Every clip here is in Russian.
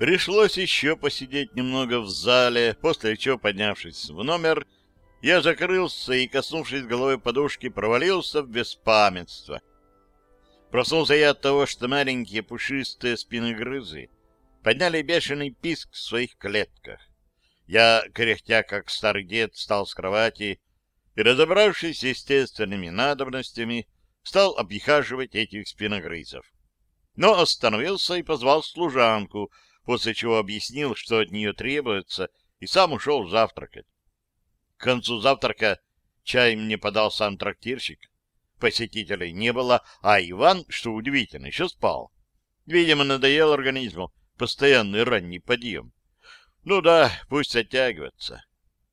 Пришлось еще посидеть немного в зале, после чего, поднявшись в номер, я закрылся и, коснувшись головой подушки, провалился в беспамятство. Проснулся я от того, что маленькие пушистые спиногрызы подняли бешеный писк в своих клетках. Я, кряхтя как старый дед, встал с кровати и, разобравшись с естественными надобностями, стал обихаживать этих спиногрызов. Но остановился и позвал служанку, после чего объяснил, что от нее требуется, и сам ушел завтракать. К концу завтрака чай мне подал сам трактирщик. Посетителей не было, а Иван, что удивительно, еще спал. Видимо, надоел организму постоянный ранний подъем. Ну да, пусть оттягивается.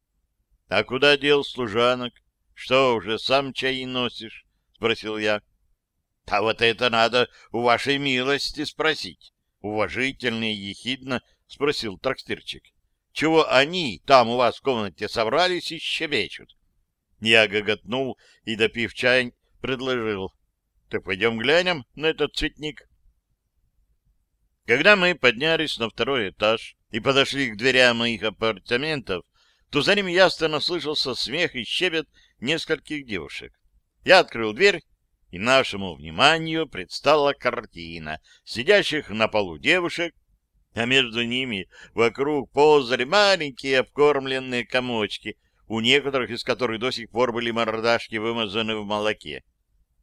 — А куда дел служанок? Что, уже сам чай носишь? — спросил я. — А вот это надо у вашей милости спросить. Уважительно и ехидно спросил трактирчик. — Чего они там у вас в комнате собрались и щебечут? Я гоготнул и, допив чай, предложил. — Так пойдем глянем на этот цветник. Когда мы поднялись на второй этаж и подошли к дверям моих апартаментов, то за ним ясно слышался смех и щебет нескольких девушек. Я открыл дверь, и нашему вниманию предстала картина сидящих на полу девушек, а между ними вокруг ползали маленькие обкормленные комочки, у некоторых из которых до сих пор были мордашки вымазаны в молоке.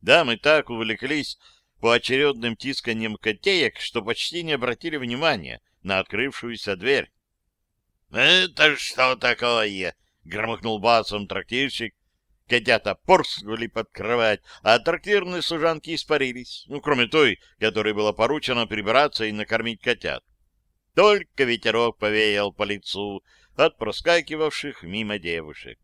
Да, мы так увлеклись поочередным тисканием котеек, что почти не обратили внимания на открывшуюся дверь. «Это что такое?» — громыхнул басом трактирщик. Котята порскнули под кровать, а трактирные служанки испарились, ну, кроме той, которой было поручено прибраться и накормить котят. Только ветерок повеял по лицу от проскакивавших мимо девушек.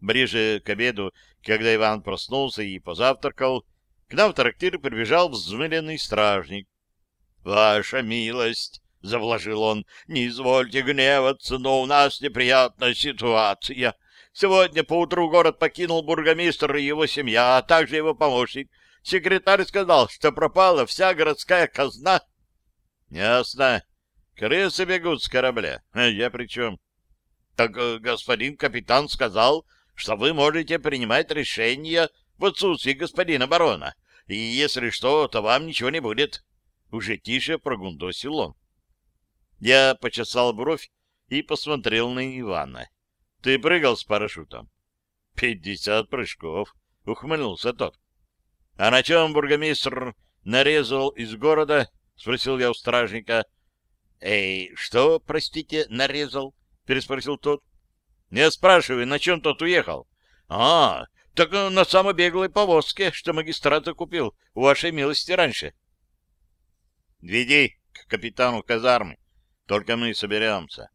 Ближе к обеду, когда Иван проснулся и позавтракал, к нам в трактир прибежал взмыленный стражник. — Ваша милость! — завложил он. — Не извольте гневаться, но у нас неприятная ситуация. Сегодня поутру город покинул бургомистр и его семья, а также его помощник. Секретарь сказал, что пропала вся городская казна. — Ясно. Крысы бегут с корабля. А я при чем? — Так э, господин капитан сказал, что вы можете принимать решения в отсутствии господина барона, и если что, то вам ничего не будет. Уже тише прогундосил он. Я почесал бровь и посмотрел на Ивана. — Ты прыгал с парашютом? — Пятьдесят прыжков, — ухмыльнулся тот. — А на чем бургомистр нарезал из города? — спросил я у стражника. — Эй, что, простите, нарезал? — переспросил тот. — Не спрашивай, на чем тот уехал? — А, так на самой беглой повозке, что магистрат купил у вашей милости раньше. — Веди к капитану казармы, только мы соберемся.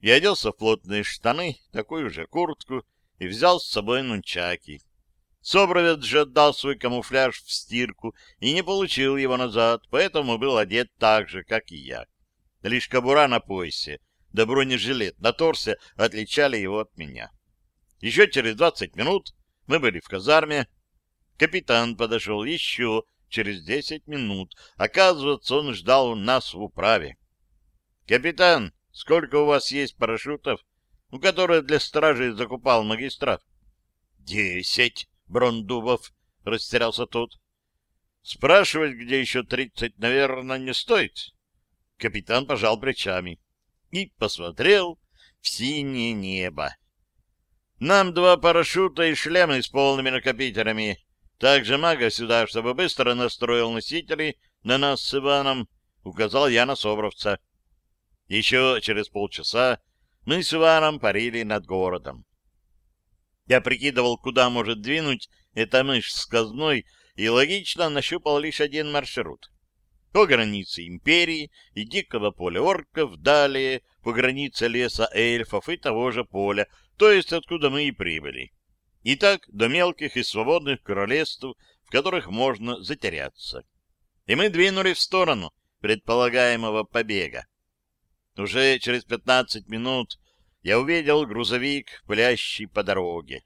Я оделся в плотные штаны, такую же куртку, и взял с собой нунчаки. Собровец же отдал свой камуфляж в стирку и не получил его назад, поэтому был одет так же, как и я. Лишь кобура на поясе, да бронежилет на торсе отличали его от меня. Еще через двадцать минут мы были в казарме. Капитан подошел еще через десять минут. Оказывается, он ждал нас в управе. — Капитан, сколько у вас есть парашютов, у которых для стражи закупал магистрат? — Десять, Брондубов, — растерялся тот. — Спрашивать, где еще тридцать, наверное, не стоит. Капитан пожал плечами и посмотрел в синее небо. Нам два парашюта и шлемы с полными накопителями. Также мага сюда, чтобы быстро настроил носители на нас с Иваном, указал я на Собровца. Еще через полчаса мы с Иваном парили над городом. Я прикидывал, куда может двинуть эта мышь с казной, и логично нащупал лишь один маршрут. По границе империи и дикого поля орков, далее по границе леса эльфов и того же поля, то есть откуда мы и прибыли. И так до мелких и свободных королевств, в которых можно затеряться. И мы двинули в сторону предполагаемого побега. Уже через пятнадцать минут я увидел грузовик, пылящий по дороге.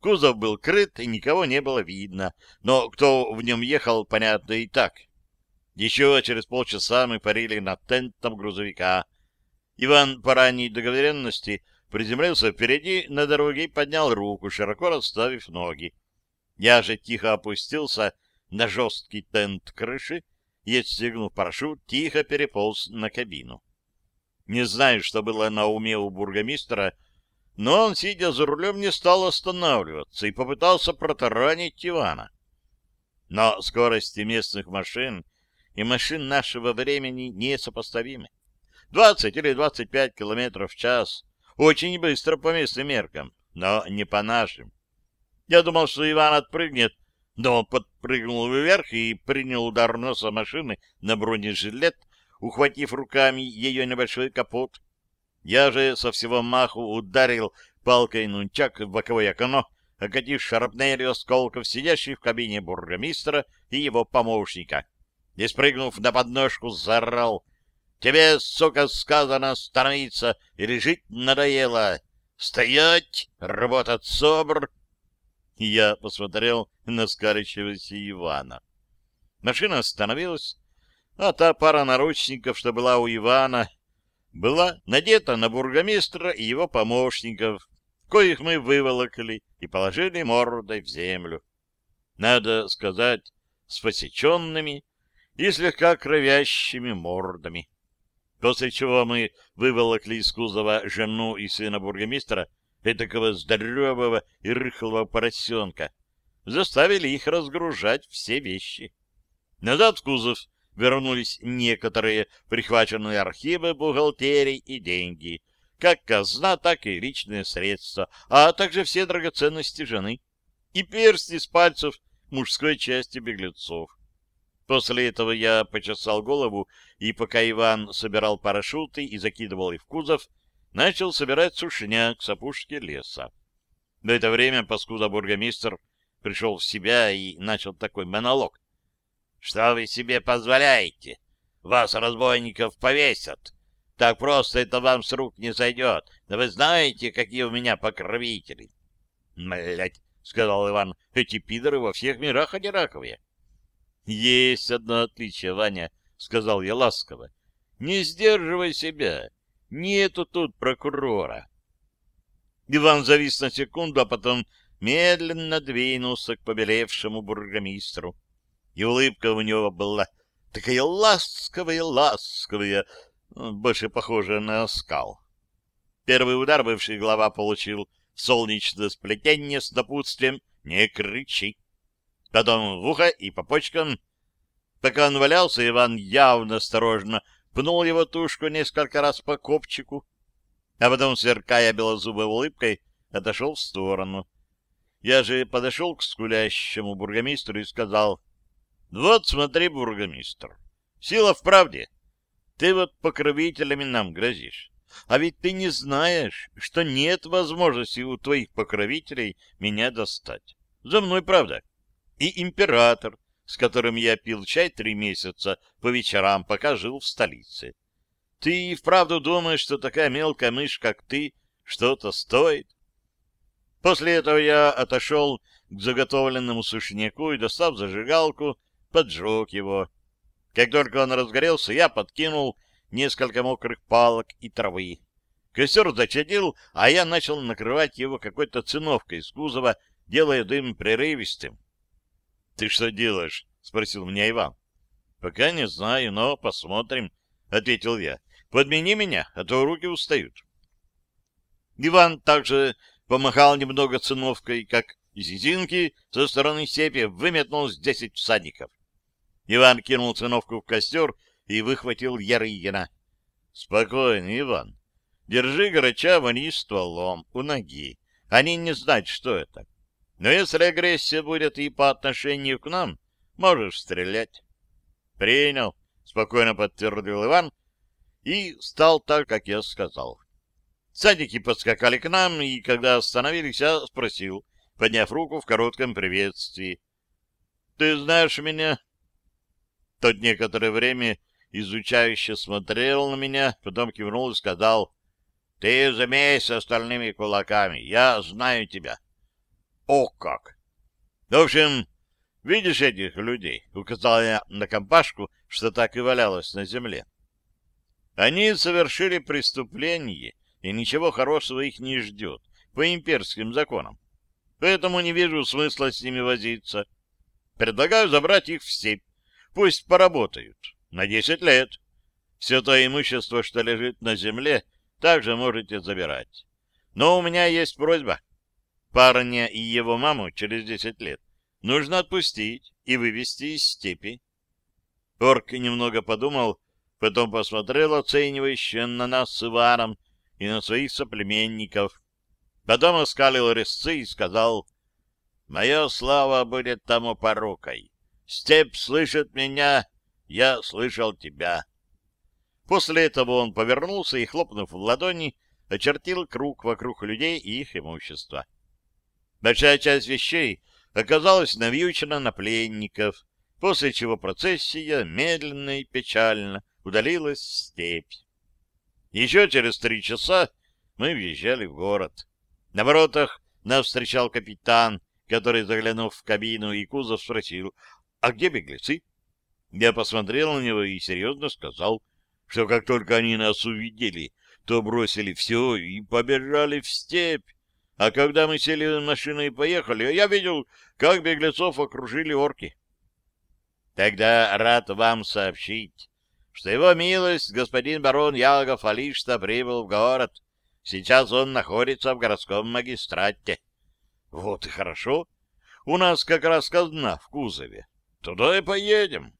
Кузов был крыт, и никого не было видно, но кто в нем ехал, понятно и так. Еще через полчаса мы парили над тентом грузовика. Иван по ранней договоренности приземлился впереди на дороге и поднял руку, широко расставив ноги. Я же тихо опустился на жесткий тент крыши и, отстегнув парашют, тихо переполз на кабину. Не знаю, что было на уме у бургомистра, но он, сидя за рулем, не стал останавливаться и попытался протаранить Ивана. Но скорости местных машин и машин нашего времени несопоставимы. 20 или 25 километров в час очень быстро по местным меркам, но не по нашим. Я думал, что Иван отпрыгнет, но он подпрыгнул вверх и принял удар носа машины на бронежилет, ухватив руками ее небольшой капот. Я же со всего маху ударил палкой нунчак в боковое окно, окатив шарапнелью осколков сидящих в кабине бургомистра и его помощника. И, спрыгнув на подножку, заорал. «Тебе, сука, сказано становиться или жить надоело! Стоять! Работать собр!» Я посмотрел на скалящегося Ивана. Машина остановилась, а та пара наручников, что была у Ивана, была надета на бургомистра и его помощников, коих мы выволокли и положили мордой в землю. Надо сказать, с посеченными и слегка кровящими мордами. После чего мы выволокли из кузова жену и сына бургомистра, этакого здорового и рыхлого поросенка, заставили их разгружать все вещи. Назад в кузов вернулись некоторые прихваченные архивы бухгалтерий и деньги, как казна, так и личные средства, а также все драгоценности жены и перстни с пальцев мужской части беглецов. После этого я почесал голову, и пока Иван собирал парашюты и закидывал их в кузов, начал собирать сушняк с опушки леса. В это время паскуда-бургомистр пришел в себя и начал такой монолог. Что вы себе позволяете? Вас, разбойников, повесят. Так просто это вам с рук не зайдет. Да вы знаете, какие у меня покровители. — Блядь, — сказал Иван, — эти пидоры во всех мирах одинаковые. — Есть одно отличие, Ваня, — сказал я ласково. — Не сдерживай себя. Нету тут прокурора. Иван завис на секунду, а потом медленно двинулся к побелевшему бургомистру и улыбка у него была такая ласковая-ласковая, больше похожая на скал. Первый удар бывший глава получил солнечное сплетение с напутствием «Не кричи!». Потом в ухо и по почкам. Пока он валялся, Иван явно осторожно пнул его тушку несколько раз по копчику, а потом, сверкая белозубой улыбкой, отошел в сторону. Я же подошел к скулящему бургомистру и сказал — вот смотри, бургомистр, сила в правде. Ты вот покровителями нам грозишь. А ведь ты не знаешь, что нет возможности у твоих покровителей меня достать. За мной правда. И император, с которым я пил чай три месяца по вечерам, пока жил в столице. Ты и вправду думаешь, что такая мелкая мышь, как ты, что-то стоит? После этого я отошел к заготовленному сушняку и, достав зажигалку, поджег его. Как только он разгорелся, я подкинул несколько мокрых палок и травы. Костер зачадил, а я начал накрывать его какой-то циновкой из кузова, делая дым прерывистым. — Ты что делаешь? — спросил меня Иван. — Пока не знаю, но посмотрим, — ответил я. — Подмени меня, а то руки устают. Иван также помахал немного циновкой, как из со стороны степи выметнулось десять всадников. Иван кинул циновку в костер и выхватил Ярыгина. — Спокойно, Иван. Держи грача вниз стволом, у ноги. Они не знают, что это. Но если агрессия будет и по отношению к нам, можешь стрелять. — Принял, — спокойно подтвердил Иван и стал так, как я сказал. Садики подскакали к нам, и когда остановились, я спросил, подняв руку в коротком приветствии. — Ты знаешь меня? Тот некоторое время изучающе смотрел на меня, потом кивнул и сказал, «Ты замей с остальными кулаками, я знаю тебя». «О как!» В общем, Видишь этих людей? Указал я на компашку, что так и валялось на земле. Они совершили преступление, и ничего хорошего их не ждет по имперским законам. Поэтому не вижу смысла с ними возиться. Предлагаю забрать их в степь. Пусть поработают. На десять лет. Все то имущество, что лежит на земле, также можете забирать. Но у меня есть просьба. Парня и его маму через десять лет нужно отпустить и вывести из степи. Орк немного подумал, потом посмотрел оценивающе на нас с Иваном и на своих соплеменников. Потом оскалил резцы и сказал, «Моя слава будет тому порукой. Степь слышит меня, я слышал тебя». После этого он повернулся и, хлопнув в ладони, очертил круг вокруг людей и их имущества. Большая часть вещей оказалась навьючена на пленников, после чего процессия медленно и печально удалилась в степь. Еще через три часа мы въезжали в город. На воротах нас встречал капитан, который, заглянув в кабину и кузов, спросил, а где беглецы? Я посмотрел на него и серьезно сказал, что как только они нас увидели, то бросили все и побежали в степь. А когда мы сели в машину и поехали, я видел, как беглецов окружили орки. Тогда рад вам сообщить, что его милость, господин барон Ялгов Алишта, прибыл в город. Сейчас он находится в городском магистрате. Вот и хорошо. У нас как раз казна в кузове. Туда и поедем.